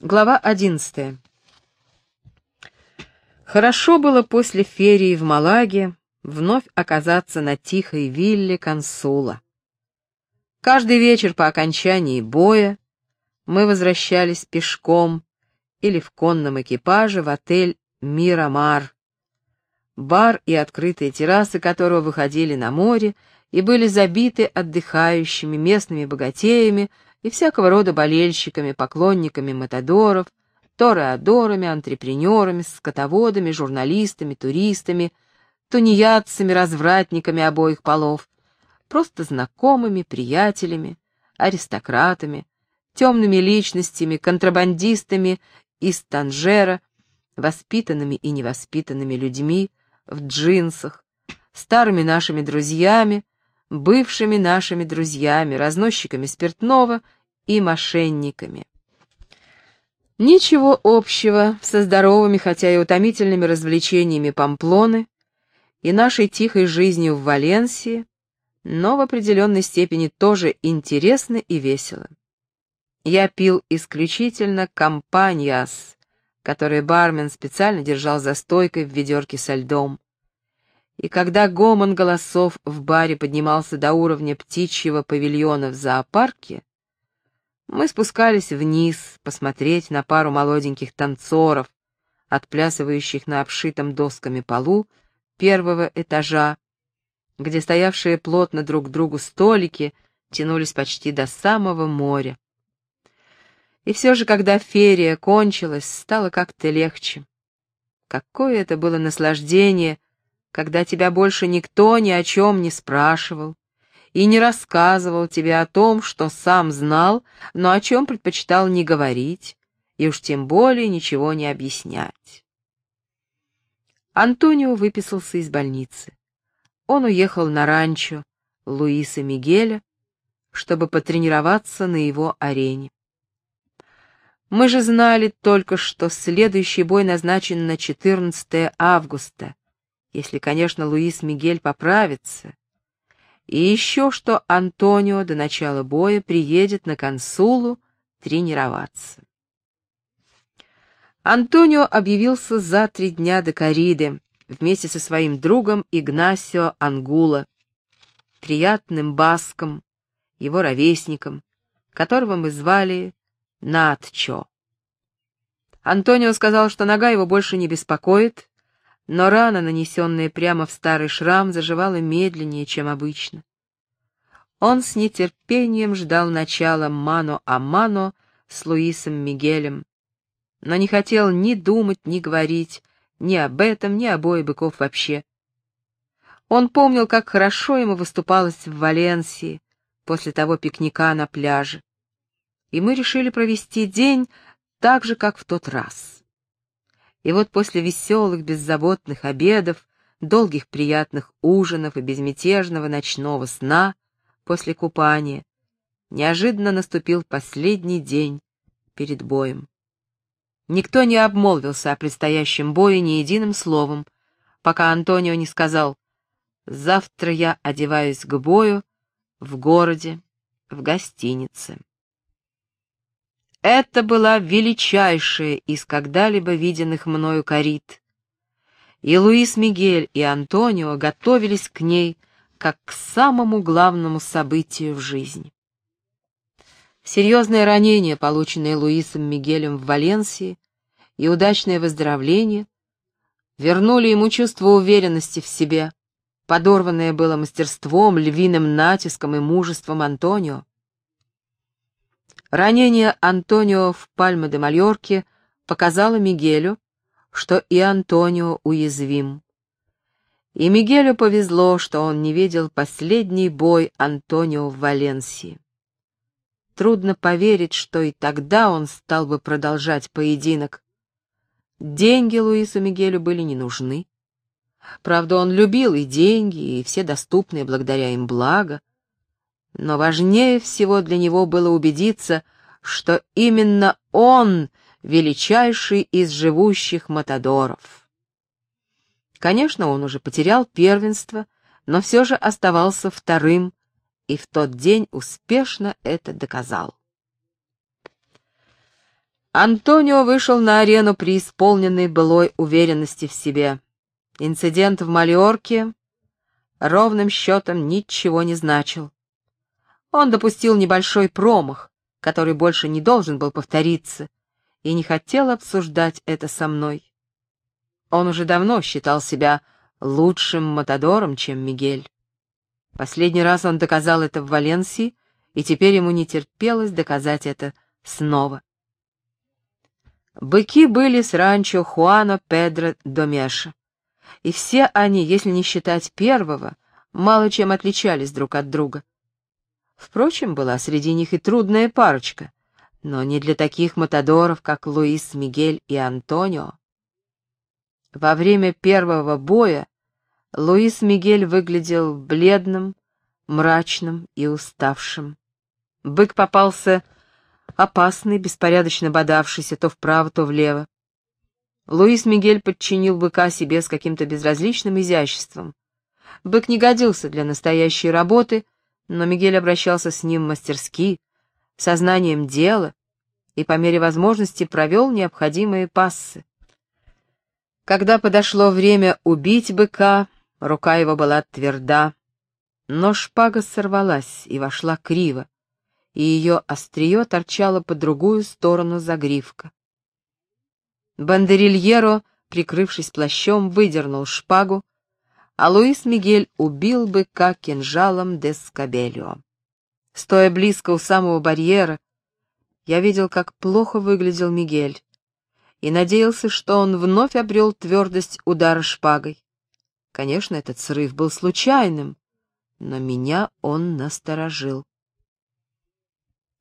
Глава одиннадцатая. Хорошо было после ферии в Малаге вновь оказаться на тихой вилле консула. Каждый вечер по окончании боя мы возвращались пешком или в конном экипаже в отель «Мирамар», бар и открытые террасы которого выходили на море и были забиты отдыхающими местными богатеями, и всякого рода болельщиками, поклонниками матадоров, тореадорами, антрепренерами, скотоводами, журналистами, туристами, тунеядцами, развратниками обоих полов, просто знакомыми, приятелями, аристократами, темными личностями, контрабандистами из Танжера, воспитанными и невоспитанными людьми в джинсах, старыми нашими друзьями, бывшими нашими друзьями, разносчиками спиртного и мошенниками. Ничего общего со здоровыми, хотя и утомительными развлечениями Памплоны и нашей тихой жизнью в Валенсии, но в определенной степени тоже интересно и весело. Я пил исключительно компаньяс, который бармен специально держал за стойкой в ведерке со льдом, и когда гомон голосов в баре поднимался до уровня птичьего павильона в зоопарке, мы спускались вниз посмотреть на пару молоденьких танцоров, отплясывающих на обшитом досками полу первого этажа, где стоявшие плотно друг к другу столики тянулись почти до самого моря. И все же, когда ферия кончилась, стало как-то легче. Какое это было наслаждение когда тебя больше никто ни о чем не спрашивал и не рассказывал тебе о том, что сам знал, но о чем предпочитал не говорить, и уж тем более ничего не объяснять. Антонио выписался из больницы. Он уехал на ранчо Луиса Мигеля, чтобы потренироваться на его арене. Мы же знали только, что следующий бой назначен на 14 августа, если, конечно, Луис Мигель поправится. И еще что Антонио до начала боя приедет на консулу тренироваться. Антонио объявился за три дня до Кариды вместе со своим другом Игнасио Ангула, приятным баском, его ровесником, которого мы звали Натчо. Антонио сказал, что нога его больше не беспокоит, но рана, нанесенная прямо в старый шрам, заживала медленнее, чем обычно. Он с нетерпением ждал начала мано-а-мано с Луисом Мигелем, но не хотел ни думать, ни говорить, ни об этом, ни о бое быков вообще. Он помнил, как хорошо ему выступалось в Валенсии после того пикника на пляже. И мы решили провести день так же, как в тот раз. И вот после веселых, беззаботных обедов, долгих приятных ужинов и безмятежного ночного сна после купания, неожиданно наступил последний день перед боем. Никто не обмолвился о предстоящем бое ни единым словом, пока Антонио не сказал «Завтра я одеваюсь к бою в городе, в гостинице». Это была величайшая из когда-либо виденных мною корит. И Луис Мигель, и Антонио готовились к ней как к самому главному событию в жизни. Серьезное ранение, полученное Луисом Мигелем в Валенсии, и удачное выздоровление вернули ему чувство уверенности в себе, подорванное было мастерством, львиным натиском и мужеством Антонио. Ранение Антонио в Пальме-де-Мальорке показало Мигелю, что и Антонио уязвим. И Мигелю повезло, что он не видел последний бой Антонио в Валенсии. Трудно поверить, что и тогда он стал бы продолжать поединок. Деньги Луису Мигелю были не нужны. Правда, он любил и деньги, и все доступные благодаря им блага, но важнее всего для него было убедиться, что именно он величайший из живущих матадоров. Конечно, он уже потерял первенство, но все же оставался вторым, и в тот день успешно это доказал. Антонио вышел на арену при исполненной былой уверенности в себе. Инцидент в Малиорке ровным счетом ничего не значил. Он допустил небольшой промах, который больше не должен был повториться, и не хотел обсуждать это со мной. Он уже давно считал себя лучшим матадором, чем Мигель. Последний раз он доказал это в Валенсии, и теперь ему не терпелось доказать это снова. Быки были с ранчо Хуано Педро Домеша, и все они, если не считать первого, мало чем отличались друг от друга. Впрочем, была среди них и трудная парочка, но не для таких матадоров, как Луис Мигель и Антонио. Во время первого боя Луис Мигель выглядел бледным, мрачным и уставшим. Бык попался опасный, беспорядочно бодавшийся то вправо, то влево. Луис Мигель подчинил быка себе с каким-то безразличным изяществом. Бык не годился для настоящей работы, но Мигель обращался с ним мастерски, сознанием дела и по мере возможности провел необходимые пассы. Когда подошло время убить быка, рука его была тверда, но шпага сорвалась и вошла криво, и ее острие торчало по другую сторону загривка. Бандерильеро, прикрывшись плащом, выдернул шпагу, а Луис Мигель убил быка кинжалом де Скабелио. Стоя близко у самого барьера, я видел, как плохо выглядел Мигель и надеялся, что он вновь обрел твердость удара шпагой. Конечно, этот срыв был случайным, но меня он насторожил.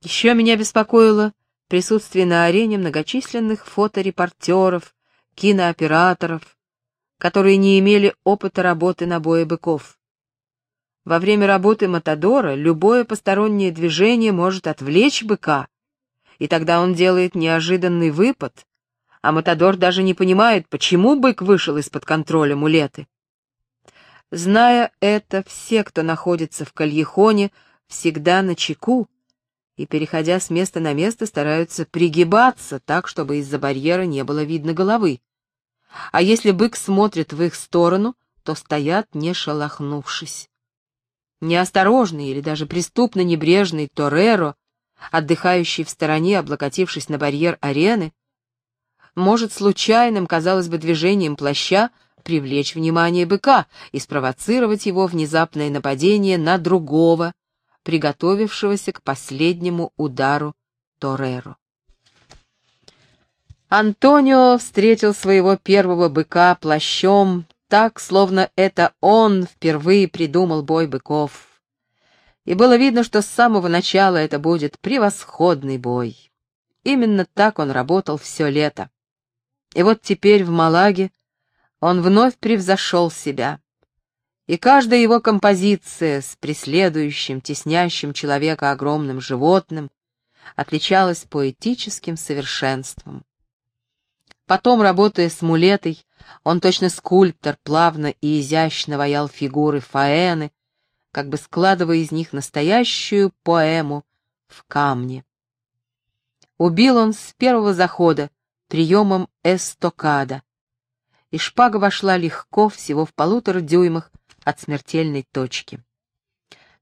Еще меня беспокоило присутствие на арене многочисленных фоторепортеров, кинооператоров, которые не имели опыта работы на бое быков. Во время работы Матадора любое постороннее движение может отвлечь быка, и тогда он делает неожиданный выпад, а Матадор даже не понимает, почему бык вышел из-под контроля мулеты. Зная это, все, кто находится в Кальехоне, всегда на чеку, и, переходя с места на место, стараются пригибаться так, чтобы из-за барьера не было видно головы. А если бык смотрит в их сторону, то стоят, не шелохнувшись. Неосторожный или даже преступно небрежный Тореро, отдыхающий в стороне, облокотившись на барьер арены, может случайным, казалось бы, движением плаща привлечь внимание быка и спровоцировать его внезапное нападение на другого, приготовившегося к последнему удару Тореро. Антонио встретил своего первого быка плащом так, словно это он впервые придумал бой быков. И было видно, что с самого начала это будет превосходный бой. Именно так он работал все лето. И вот теперь в Малаге он вновь превзошел себя. И каждая его композиция с преследующим, теснящим человека огромным животным отличалась поэтическим совершенством. Потом, работая с мулетой, он точно скульптор плавно и изящно ваял фигуры фаэны, как бы складывая из них настоящую поэму в камне. Убил он с первого захода, приемом эстокада, и шпага вошла легко, всего в полутора дюймах от смертельной точки.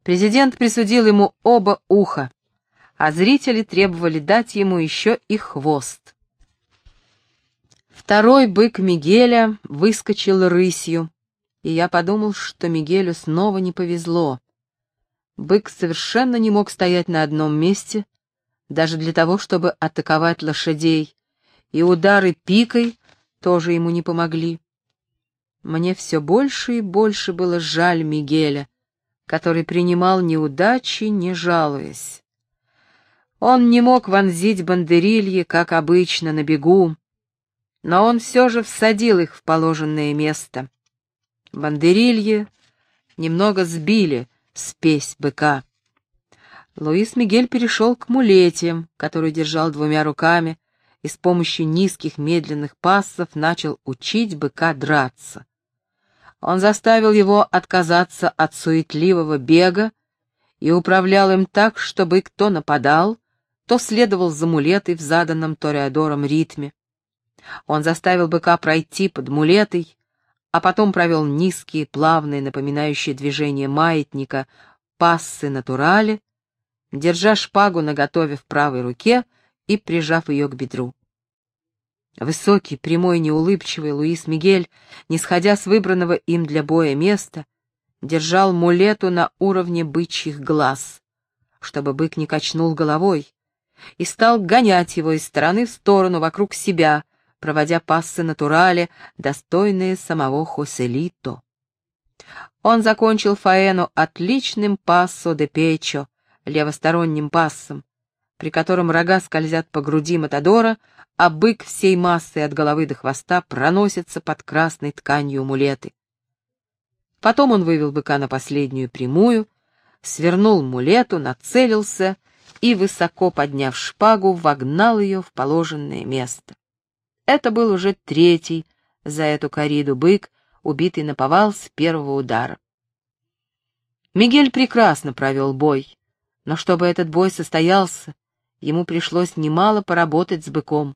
Президент присудил ему оба уха, а зрители требовали дать ему еще и хвост. Второй бык Мигеля выскочил рысью, и я подумал, что Мигелю снова не повезло. Бык совершенно не мог стоять на одном месте, даже для того, чтобы атаковать лошадей, и удары пикой тоже ему не помогли. Мне все больше и больше было жаль Мигеля, который принимал неудачи, не жалуясь. Он не мог вонзить бандерильи, как обычно, на бегу, но он все же всадил их в положенное место. Бандерильи немного сбили спесь быка. Луис Мигель перешел к мулете, которую держал двумя руками, и с помощью низких медленных пассов начал учить быка драться. Он заставил его отказаться от суетливого бега и управлял им так, чтобы кто нападал, то следовал за мулетой в заданном Тореадором ритме. Он заставил быка пройти под мулетой, а потом провел низкие, плавные, напоминающие движение маятника, пассы натурали, держа шпагу наготове в правой руке и прижав ее к бедру. Высокий, прямой, неулыбчивый Луис Мигель, не сходя с выбранного им для боя места, держал мулету на уровне бычьих глаз, чтобы бык не качнул головой, и стал гонять его из стороны в сторону вокруг себя, проводя пассы натурали, достойные самого Хоселито. Он закончил фаэну отличным пассо де печо, левосторонним пассом, при котором рога скользят по груди Матадора, а бык всей массой от головы до хвоста проносится под красной тканью мулеты. Потом он вывел быка на последнюю прямую, свернул мулету, нацелился и, высоко подняв шпагу, вогнал ее в положенное место. Это был уже третий за эту кориду бык, убитый на повал с первого удара. Мигель прекрасно провел бой, но чтобы этот бой состоялся, ему пришлось немало поработать с быком.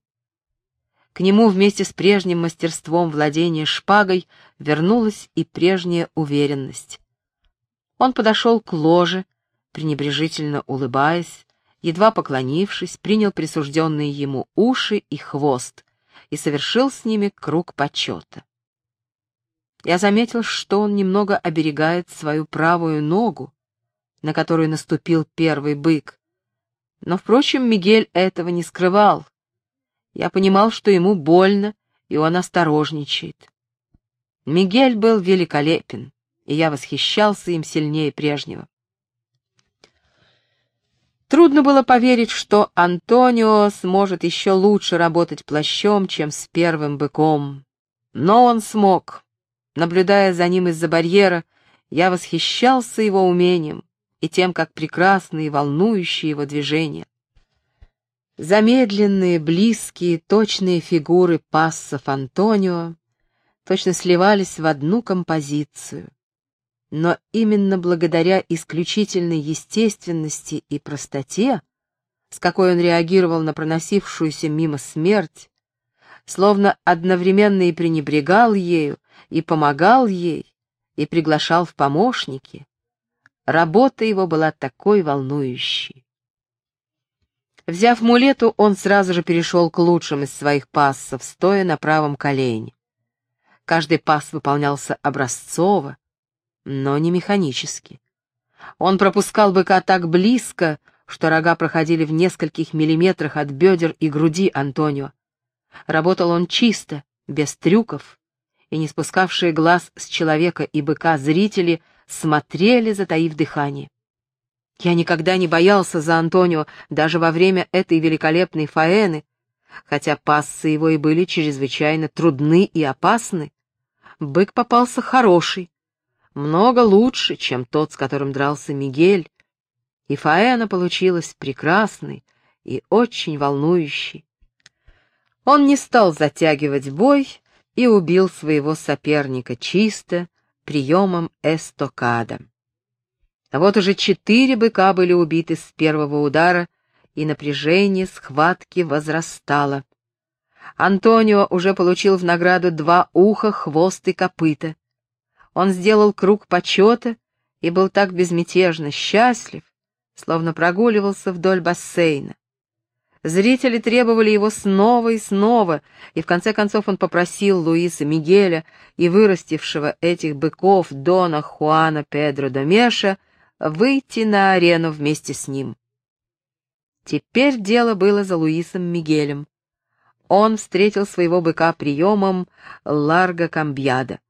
К нему вместе с прежним мастерством владения шпагой вернулась и прежняя уверенность. Он подошел к ложе, пренебрежительно улыбаясь, едва поклонившись, принял присужденные ему уши и хвост и совершил с ними круг почета. Я заметил, что он немного оберегает свою правую ногу, на которую наступил первый бык. Но, впрочем, Мигель этого не скрывал. Я понимал, что ему больно, и он осторожничает. Мигель был великолепен, и я восхищался им сильнее прежнего. Трудно было поверить, что Антонио сможет еще лучше работать плащом, чем с первым быком. Но он смог. Наблюдая за ним из-за барьера, я восхищался его умением и тем, как прекрасны и волнующие его движения. Замедленные, близкие, точные фигуры пассов Антонио точно сливались в одну композицию. Но именно благодаря исключительной естественности и простоте, с какой он реагировал на проносившуюся мимо смерть, словно одновременно и пренебрегал ею, и помогал ей, и приглашал в помощники, Работа его была такой волнующей. Взяв мулету, он сразу же перешел к лучшим из своих пассов, стоя на правом колене. Каждый пасс выполнялся образцово, но не механически. Он пропускал быка так близко, что рога проходили в нескольких миллиметрах от бедер и груди Антонио. Работал он чисто, без трюков, и не спускавшие глаз с человека и быка зрители смотрели, затаив дыхание. Я никогда не боялся за Антонио даже во время этой великолепной фаэны, хотя пассы его и были чрезвычайно трудны и опасны. Бык попался хороший, много лучше, чем тот, с которым дрался Мигель, и фаэна получилась прекрасной и очень волнующей. Он не стал затягивать бой и убил своего соперника чисто, приемом эстокада. Вот уже четыре быка были убиты с первого удара, и напряжение схватки возрастало. Антонио уже получил в награду два уха, хвост и копыта. Он сделал круг почета и был так безмятежно счастлив, словно прогуливался вдоль бассейна. Зрители требовали его снова и снова, и в конце концов он попросил Луиса Мигеля и вырастившего этих быков Дона Хуана Педро Домеша выйти на арену вместе с ним. Теперь дело было за Луисом Мигелем. Он встретил своего быка приемом Ларго Камбьяда.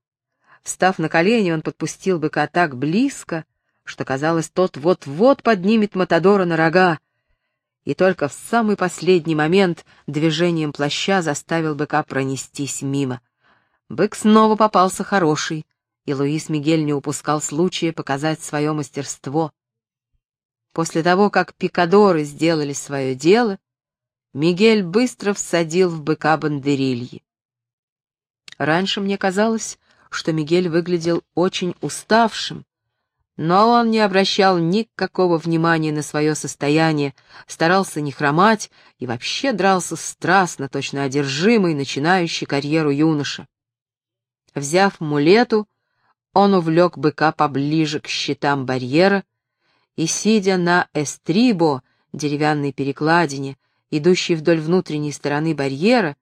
Встав на колени, он подпустил быка так близко, что, казалось, тот вот-вот поднимет Матадора на рога, и только в самый последний момент движением плаща заставил быка пронестись мимо. Бык снова попался хороший, и Луис Мигель не упускал случая показать свое мастерство. После того, как пикадоры сделали свое дело, Мигель быстро всадил в быка бандерильи. Раньше мне казалось, что Мигель выглядел очень уставшим, Но он не обращал никакого внимания на свое состояние, старался не хромать и вообще дрался страстно, точно одержимый, начинающий карьеру юноша. Взяв мулету, он увлек быка поближе к щитам барьера и, сидя на эстрибо, деревянной перекладине, идущей вдоль внутренней стороны барьера,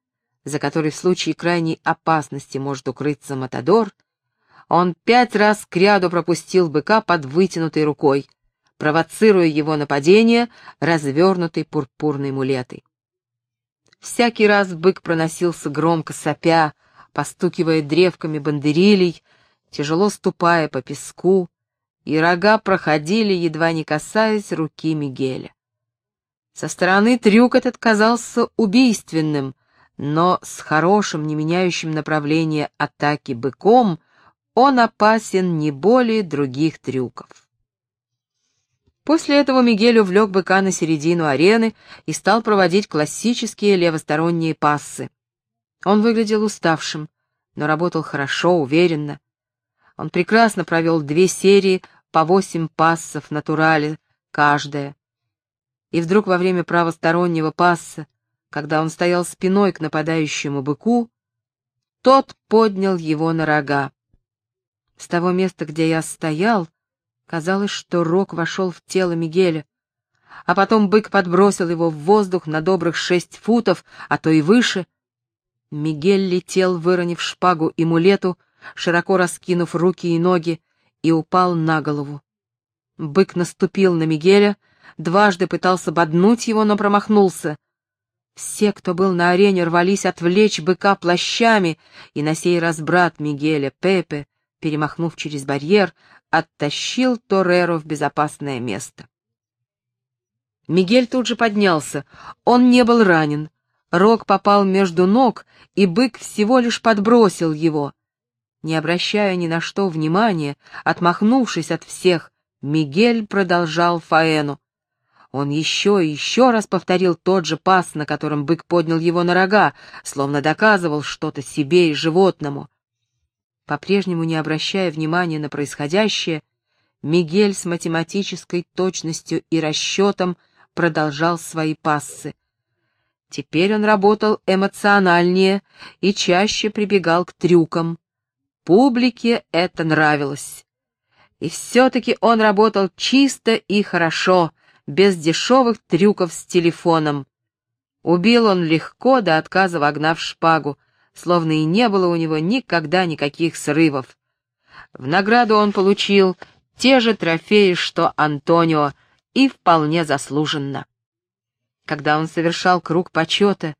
за которой в случае крайней опасности может укрыться Матадор, он пять раз кряду пропустил быка под вытянутой рукой, провоцируя его нападение развернутой пурпурной мулетой. Всякий раз бык проносился громко сопя, постукивая древками бандерилей, тяжело ступая по песку, и рога проходили, едва не касаясь руки Мигеля. Со стороны трюк этот казался убийственным, но с хорошим, не меняющим направление атаки быком он опасен не более других трюков. После этого Мигель увлек быка на середину арены и стал проводить классические левосторонние пассы. Он выглядел уставшим, но работал хорошо, уверенно. Он прекрасно провел две серии по восемь пассов натурале каждая. И вдруг во время правостороннего пасса, когда он стоял спиной к нападающему быку, тот поднял его на рога. С того места, где я стоял, казалось, что рог вошел в тело Мигеля, а потом бык подбросил его в воздух на добрых шесть футов, а то и выше. Мигель летел, выронив шпагу и мулету, широко раскинув руки и ноги, и упал на голову. Бык наступил на Мигеля, дважды пытался боднуть его, но промахнулся. Все, кто был на арене, рвались отвлечь быка плащами, и на сей раз брат Мигеля, Пепе, перемахнув через барьер, оттащил Тореро в безопасное место. Мигель тут же поднялся. Он не был ранен. Рог попал между ног, и бык всего лишь подбросил его. Не обращая ни на что внимания, отмахнувшись от всех, Мигель продолжал Фаэну. Он еще и еще раз повторил тот же пас, на котором бык поднял его на рога, словно доказывал что-то себе и животному. По-прежнему не обращая внимания на происходящее, Мигель с математической точностью и расчетом продолжал свои пассы. Теперь он работал эмоциональнее и чаще прибегал к трюкам. Публике это нравилось. И все-таки он работал чисто и хорошо, без дешевых трюков с телефоном. Убил он легко, до отказа вогнав шпагу, словно и не было у него никогда никаких срывов. В награду он получил те же трофеи, что Антонио, и вполне заслуженно. Когда он совершал круг почета,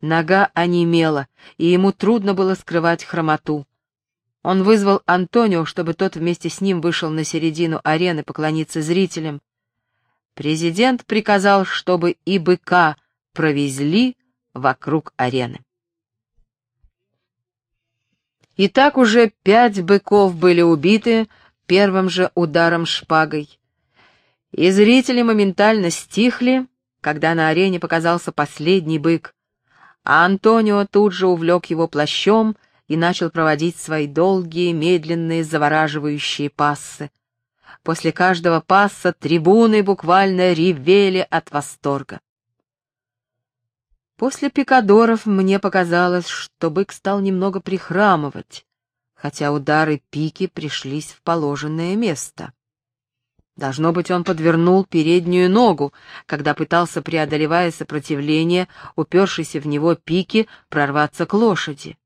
нога онемела, и ему трудно было скрывать хромоту. Он вызвал Антонио, чтобы тот вместе с ним вышел на середину арены поклониться зрителям. Президент приказал, чтобы и быка провезли вокруг арены. И так уже пять быков были убиты первым же ударом шпагой. И зрители моментально стихли, когда на арене показался последний бык, а Антонио тут же увлек его плащом и начал проводить свои долгие, медленные, завораживающие пассы. После каждого пасса трибуны буквально ревели от восторга. После пикадоров мне показалось, что бык стал немного прихрамывать, хотя удары пики пришлись в положенное место. Должно быть, он подвернул переднюю ногу, когда пытался, преодолевая сопротивление, упершейся в него пики, прорваться к лошади.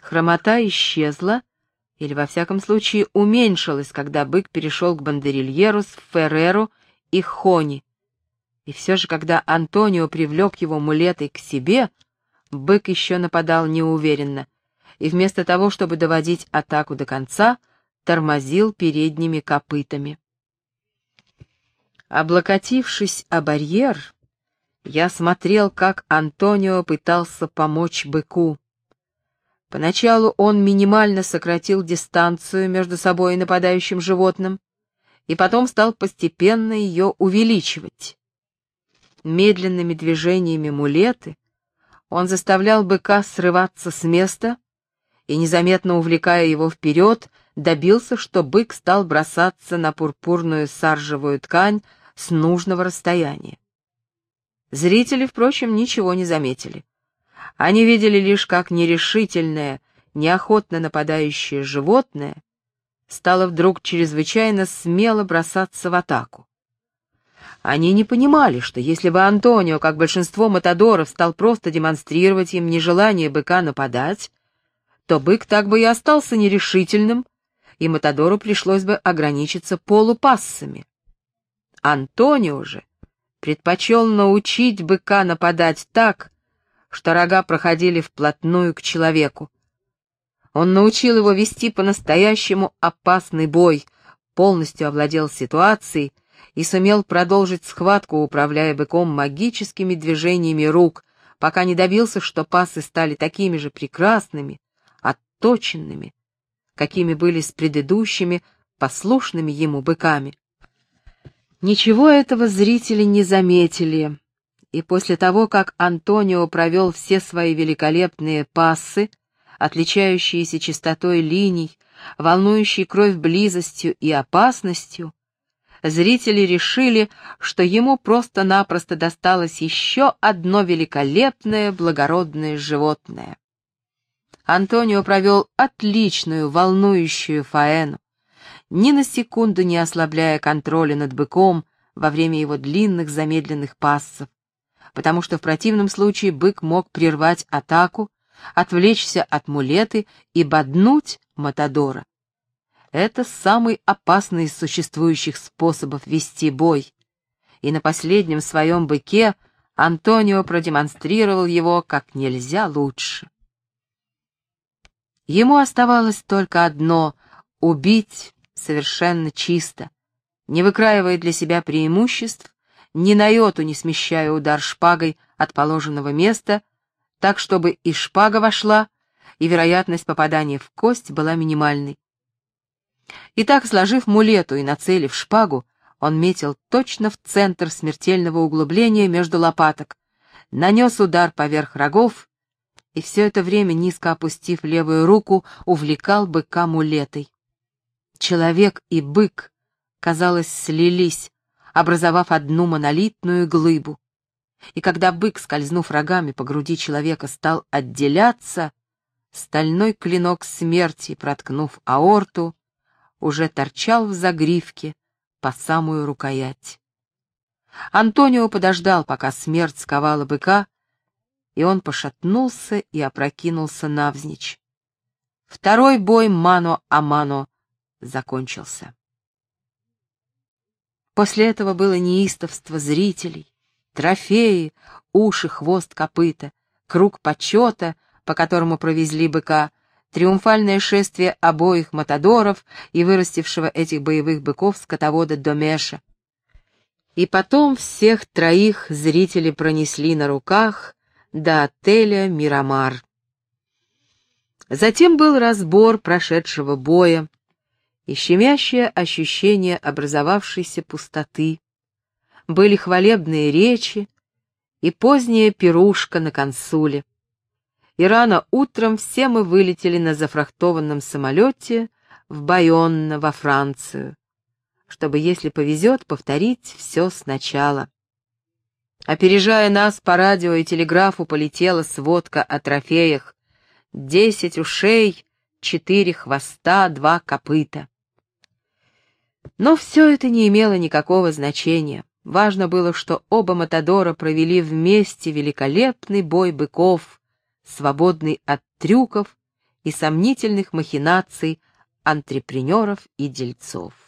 Хромота исчезла, или, во всяком случае, уменьшилась, когда бык перешел к бандерильеру с Ферреру и Хони, и все же, когда Антонио привлек его мулетой к себе, бык еще нападал неуверенно, и вместо того, чтобы доводить атаку до конца, тормозил передними копытами. Облокотившись о барьер, я смотрел, как Антонио пытался помочь быку. Поначалу он минимально сократил дистанцию между собой и нападающим животным, и потом стал постепенно ее увеличивать. Медленными движениями мулеты он заставлял быка срываться с места и, незаметно увлекая его вперед, добился, что бык стал бросаться на пурпурную саржевую ткань с нужного расстояния. Зрители, впрочем, ничего не заметили. Они видели лишь, как нерешительное, неохотно нападающее животное стало вдруг чрезвычайно смело бросаться в атаку. Они не понимали, что если бы Антонио, как большинство матадоров, стал просто демонстрировать им нежелание быка нападать, то бык так бы и остался нерешительным, и матадору пришлось бы ограничиться полупассами. Антонио же предпочел научить быка нападать так, что рога проходили вплотную к человеку. Он научил его вести по-настоящему опасный бой, полностью овладел ситуацией и сумел продолжить схватку, управляя быком магическими движениями рук, пока не добился, что пасы стали такими же прекрасными, отточенными, какими были с предыдущими, послушными ему быками. Ничего этого зрители не заметили, и после того, как Антонио провел все свои великолепные пассы, отличающиеся чистотой линий, волнующей кровь близостью и опасностью, зрители решили, что ему просто-напросто досталось еще одно великолепное благородное животное. Антонио провел отличную волнующую фаэну, ни на секунду не ослабляя контроля над быком во время его длинных замедленных пассов, потому что в противном случае бык мог прервать атаку, отвлечься от мулеты и боднуть Матадора. Это самый опасный из существующих способов вести бой, и на последнем своем быке Антонио продемонстрировал его как нельзя лучше. Ему оставалось только одно — убить совершенно чисто, не выкраивая для себя преимуществ ни на йоту не смещая удар шпагой от положенного места, так чтобы и шпага вошла, и вероятность попадания в кость была минимальной. Итак, сложив мулету и нацелив шпагу, он метил точно в центр смертельного углубления между лопаток, нанес удар поверх рогов и все это время, низко опустив левую руку, увлекал быка мулетой. Человек и бык, казалось, слились, образовав одну монолитную глыбу. И когда бык, скользнув рогами по груди человека, стал отделяться, стальной клинок смерти, проткнув аорту, уже торчал в загривке по самую рукоять. Антонио подождал, пока смерть сковала быка, и он пошатнулся и опрокинулся навзничь. Второй бой мано-а-мано закончился. После этого было неистовство зрителей, трофеи, уши, хвост, копыта, круг почета, по которому провезли быка, триумфальное шествие обоих матадоров и вырастившего этих боевых быков скотовода Домеша. И потом всех троих зрители пронесли на руках до отеля «Мирамар». Затем был разбор прошедшего боя, и щемящее ощущение образовавшейся пустоты. Были хвалебные речи и поздняя пирушка на консуле. И рано утром все мы вылетели на зафрахтованном самолете в Байонна во Францию, чтобы, если повезет, повторить все сначала. Опережая нас по радио и телеграфу полетела сводка о трофеях. Десять ушей, четыре хвоста, два копыта. Но все это не имело никакого значения. Важно было, что оба Матадора провели вместе великолепный бой быков, свободный от трюков и сомнительных махинаций антрепренеров и дельцов.